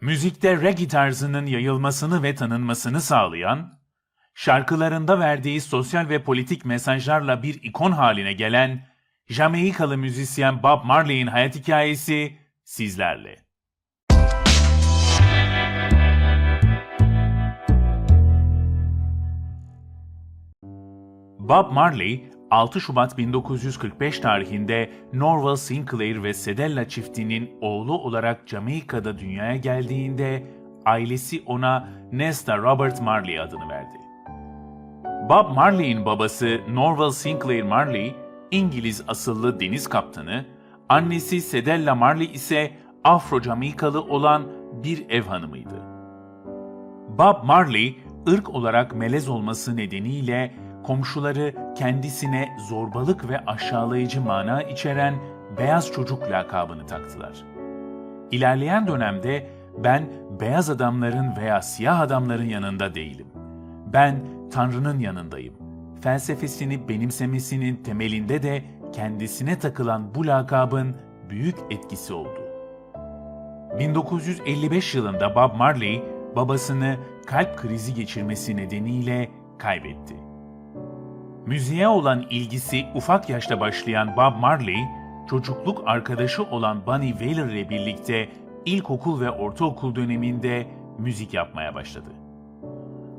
müzikte reggae tarzının yayılmasını ve tanınmasını sağlayan, şarkılarında verdiği sosyal ve politik mesajlarla bir ikon haline gelen Jamaikalı müzisyen Bob Marley'in hayat hikayesi sizlerle. Bob Marley, 6 Şubat 1945 tarihinde Norval Sinclair ve Sedella çiftinin oğlu olarak Jamaika'da dünyaya geldiğinde ailesi ona Nesta Robert Marley adını verdi. Bob Marley'in babası Norval Sinclair Marley, İngiliz asıllı deniz kaptanı, annesi Sedella Marley ise Afro-Jamaikalı olan bir ev hanımıydı. Bob Marley, ırk olarak melez olması nedeniyle komşuları kendisine zorbalık ve aşağılayıcı mana içeren beyaz çocuk lakabını taktılar. İlerleyen dönemde ben beyaz adamların veya siyah adamların yanında değilim. Ben Tanrı'nın yanındayım. Felsefesini benimsemesinin temelinde de kendisine takılan bu lakabın büyük etkisi oldu. 1955 yılında Bob Marley babasını kalp krizi geçirmesi nedeniyle kaybetti. Müziğe olan ilgisi ufak yaşta başlayan Bob Marley, çocukluk arkadaşı olan Bunny Wailer ile birlikte ilkokul ve ortaokul döneminde müzik yapmaya başladı.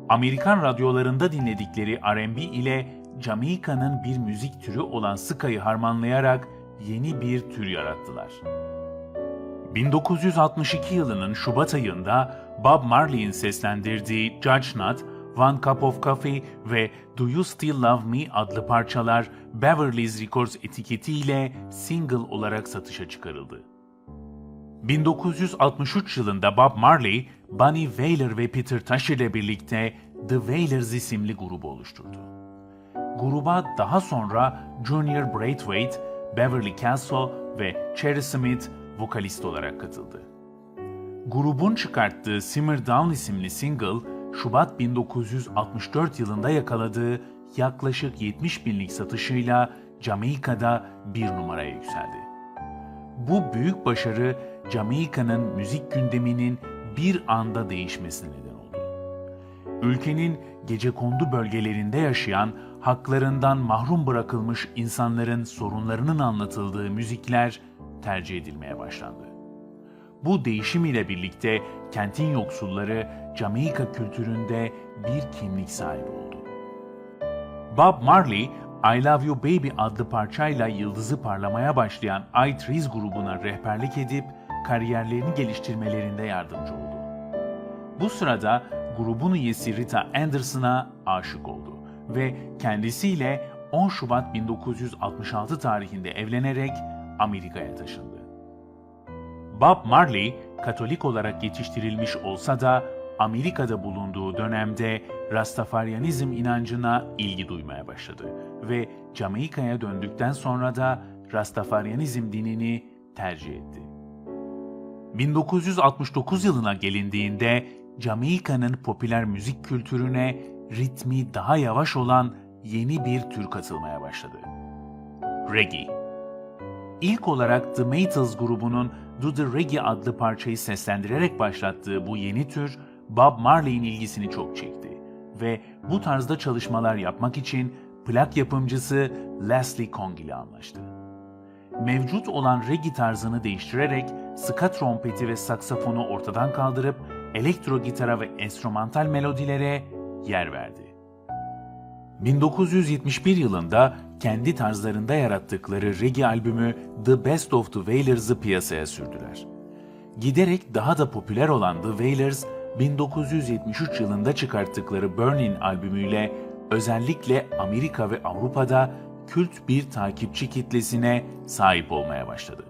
Amerikan radyolarında dinledikleri R&B ile Jamaika'nın bir müzik türü olan ska'yı harmanlayarak yeni bir tür yarattılar. 1962 yılının Şubat ayında Bob Marley'in seslendirdiği Judge Not, One Cup of Coffee ve Do You Still Love Me adlı parçalar Beverly's Records etiketiyle single olarak satışa çıkarıldı. 1963 yılında Bob Marley, Bunny Wailer ve Peter Tosh ile birlikte The Wailers isimli grubu oluşturdu. Gruba daha sonra Junior Braithwaite, Beverly Castle ve Cherry Smith vokalist olarak katıldı. Grubun çıkarttığı Simmer Down isimli single, Şubat 1964 yılında yakaladığı yaklaşık 70 binlik satışıyla Jamaika'da bir numaraya yükseldi. Bu büyük başarı Jamaika'nın müzik gündeminin bir anda değişmesine neden oldu. Ülkenin gecekondu bölgelerinde yaşayan, haklarından mahrum bırakılmış insanların sorunlarının anlatıldığı müzikler tercih edilmeye başlandı. Bu değişim ile birlikte kentin yoksulları Jamaika kültüründe bir kimlik sahibi oldu. Bob Marley, I Love You Baby adlı parçayla yıldızı parlamaya başlayan I Trees grubuna rehberlik edip kariyerlerini geliştirmelerinde yardımcı oldu. Bu sırada grubun üyesi Rita Anderson'a aşık oldu ve kendisiyle 10 Şubat 1966 tarihinde evlenerek Amerika'ya taşındı. Bob Marley, Katolik olarak yetiştirilmiş olsa da Amerika'da bulunduğu dönemde Rastafaryanizm inancına ilgi duymaya başladı ve Jamaika'ya döndükten sonra da Rastafaryanizm dinini tercih etti. 1969 yılına gelindiğinde Jamaika'nın popüler müzik kültürüne ritmi daha yavaş olan yeni bir tür katılmaya başladı. Reggae. İlk olarak The Maytals grubunun Do The Reggae adlı parçayı seslendirerek başlattığı bu yeni tür Bob Marley'in ilgisini çok çekti ve bu tarzda çalışmalar yapmak için plak yapımcısı Leslie Kong ile anlaştı. Mevcut olan reggae tarzını değiştirerek ska trompeti ve saksafonu ortadan kaldırıp elektro gitara ve enstrümantal melodilere yer verdi. 1971 yılında kendi tarzlarında yarattıkları reggae albümü The Best of the Wailers'ı piyasaya sürdüler. Giderek daha da popüler olan The Wailers, 1973 yılında çıkarttıkları Burning albümüyle özellikle Amerika ve Avrupa'da kült bir takipçi kitlesine sahip olmaya başladı.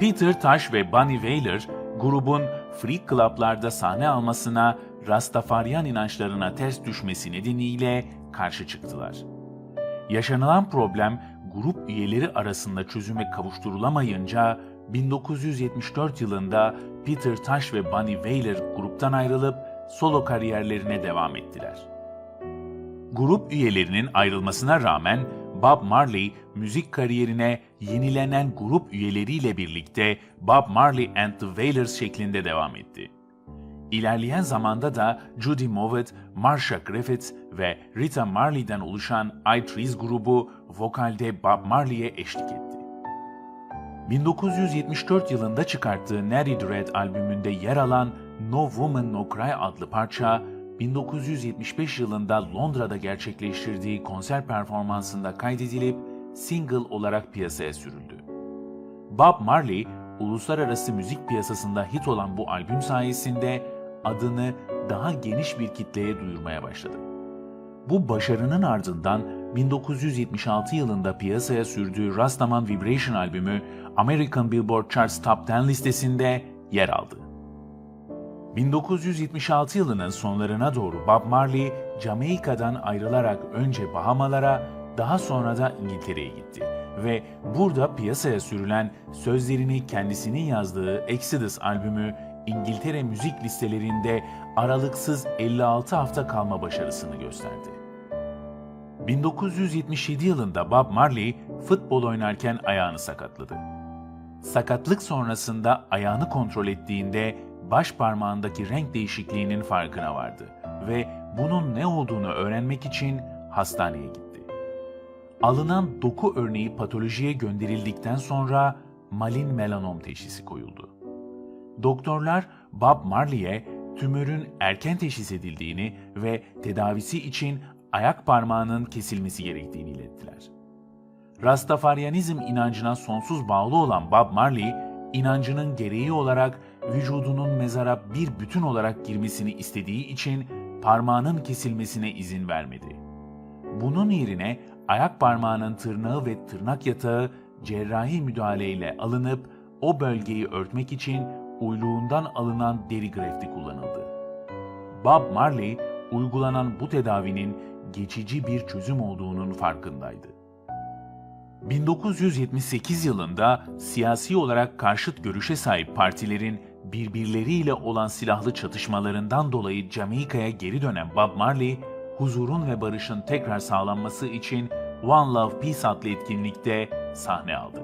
Peter Tosh ve Bunny Wailer, grubun freak club'larda sahne almasına Rastafaryan inançlarına ters düşmesi nedeniyle karşı çıktılar. Yaşanılan problem grup üyeleri arasında çözüme kavuşturulamayınca 1974 yılında Peter Tosh ve Bunny Wailer gruptan ayrılıp solo kariyerlerine devam ettiler. Grup üyelerinin ayrılmasına rağmen Bob Marley müzik kariyerine yenilenen grup üyeleriyle birlikte Bob Marley and the Wailers şeklinde devam etti. İlerleyen zamanda da Judy Mowatt, Marsha Griffiths ve Rita Marley'den oluşan I Trees grubu vokalde Bob Marley'e eşlik etti. 1974 yılında çıkarttığı Natty Dread albümünde yer alan No Woman No Cry adlı parça, 1975 yılında Londra'da gerçekleştirdiği konser performansında kaydedilip single olarak piyasaya sürüldü. Bob Marley, uluslararası müzik piyasasında hit olan bu albüm sayesinde adını daha geniş bir kitleye duyurmaya başladı. Bu başarının ardından 1976 yılında piyasaya sürdüğü Rastaman Vibration albümü American Billboard Charts Top 10 listesinde yer aldı. 1976 yılının sonlarına doğru Bob Marley, Jamaika'dan ayrılarak önce Bahamalara, daha sonra da İngiltere'ye gitti ve burada piyasaya sürülen sözlerini kendisinin yazdığı Exodus albümü İngiltere müzik listelerinde aralıksız 56 hafta kalma başarısını gösterdi. 1977 yılında Bob Marley futbol oynarken ayağını sakatladı. Sakatlık sonrasında ayağını kontrol ettiğinde baş parmağındaki renk değişikliğinin farkına vardı ve bunun ne olduğunu öğrenmek için hastaneye gitti. Alınan doku örneği patolojiye gönderildikten sonra malin melanom teşhisi koyuldu. Doktorlar Bob Marley'e tümörün erken teşhis edildiğini ve tedavisi için ayak parmağının kesilmesi gerektiğini ilettiler. Rastafaryanizm inancına sonsuz bağlı olan Bob Marley, inancının gereği olarak vücudunun mezara bir bütün olarak girmesini istediği için parmağının kesilmesine izin vermedi. Bunun yerine ayak parmağının tırnağı ve tırnak yatağı cerrahi müdahaleyle alınıp o bölgeyi örtmek için uyluğundan alınan deri grefti kullanıldı. Bob Marley, uygulanan bu tedavinin geçici bir çözüm olduğunun farkındaydı. 1978 yılında siyasi olarak karşıt görüşe sahip partilerin birbirleriyle olan silahlı çatışmalarından dolayı Jamaika'ya geri dönen Bob Marley, huzurun ve barışın tekrar sağlanması için One Love Peace adlı etkinlikte sahne aldı.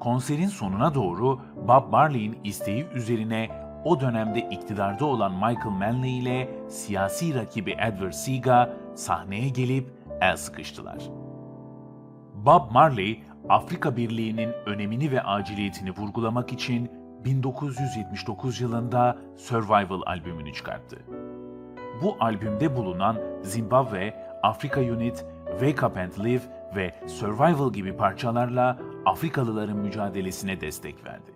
Konserin sonuna doğru Bob Marley'in isteği üzerine o dönemde iktidarda olan Michael Manley ile siyasi rakibi Edward Seaga sahneye gelip el sıkıştılar. Bob Marley, Afrika Birliği'nin önemini ve aciliyetini vurgulamak için 1979 yılında Survival albümünü çıkarttı. Bu albümde bulunan Zimbabwe, Africa Unit, Wake Up and Live ve Survival gibi parçalarla Afrikalıların mücadelesine destek verdi.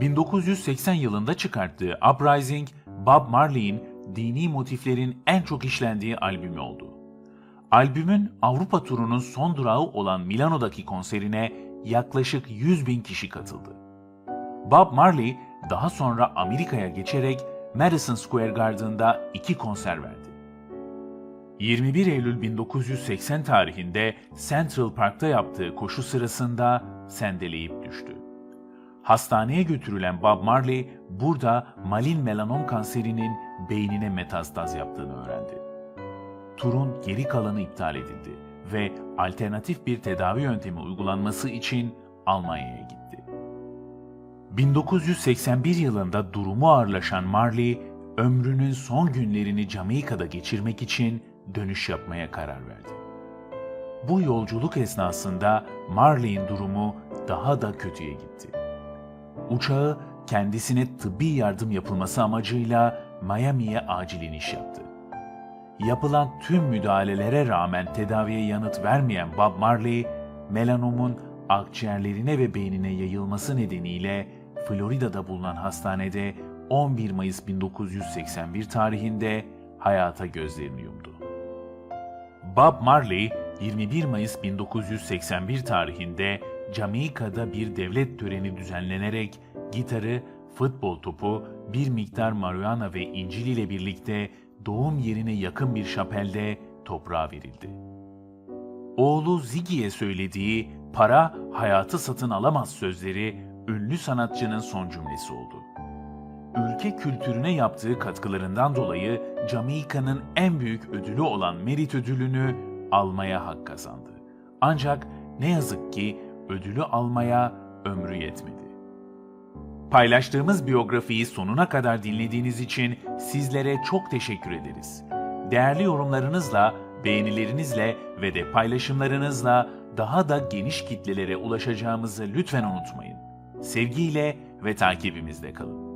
1980 yılında çıkarttığı Uprising, Bob Marley'in dini motiflerin en çok işlendiği albümü oldu. Albümün Avrupa turunun son durağı olan Milano'daki konserine yaklaşık 100 bin kişi katıldı. Bob Marley daha sonra Amerika'ya geçerek Madison Square Garden'da iki konser verdi. 21 Eylül 1980 tarihinde Central Park'ta yaptığı koşu sırasında sendeleyip düştü. Hastaneye götürülen Bob Marley burada malin melanom kanserinin beynine metastaz yaptığını öğrendi. Turun geri kalanı iptal edildi ve alternatif bir tedavi yöntemi uygulanması için Almanya'ya gitti. 1981 yılında durumu ağırlaşan Marley, ömrünün son günlerini Jamaika'da geçirmek için dönüş yapmaya karar verdi. Bu yolculuk esnasında Marley'in durumu daha da kötüye gitti. Uçağı kendisine tıbbi yardım yapılması amacıyla Miami'ye acil iniş yaptı. Yapılan tüm müdahalelere rağmen tedaviye yanıt vermeyen Bob Marley, melanomun akciğerlerine ve beynine yayılması nedeniyle Florida'da bulunan hastanede 11 Mayıs 1981 tarihinde hayata gözlerini yumdu. Bob Marley 21 Mayıs 1981 tarihinde Jamaika'da bir devlet töreni düzenlenerek gitarı, futbol topu, bir miktar marihuana ve İncil ile birlikte doğum yerine yakın bir şapelde toprağa verildi. Oğlu Ziggy'ye söylediği para hayatı satın alamaz sözleri ünlü sanatçının son cümlesi oldu. Ülke kültürüne yaptığı katkılarından dolayı Jamaika'nın en büyük ödülü olan Merit ödülünü almaya hak kazandı. Ancak ne yazık ki ödülü almaya ömrü yetmedi. Paylaştığımız biyografiyi sonuna kadar dinlediğiniz için sizlere çok teşekkür ederiz. Değerli yorumlarınızla, beğenilerinizle ve de paylaşımlarınızla daha da geniş kitlelere ulaşacağımızı lütfen unutmayın. Sevgiyle ve takibimizde kalın.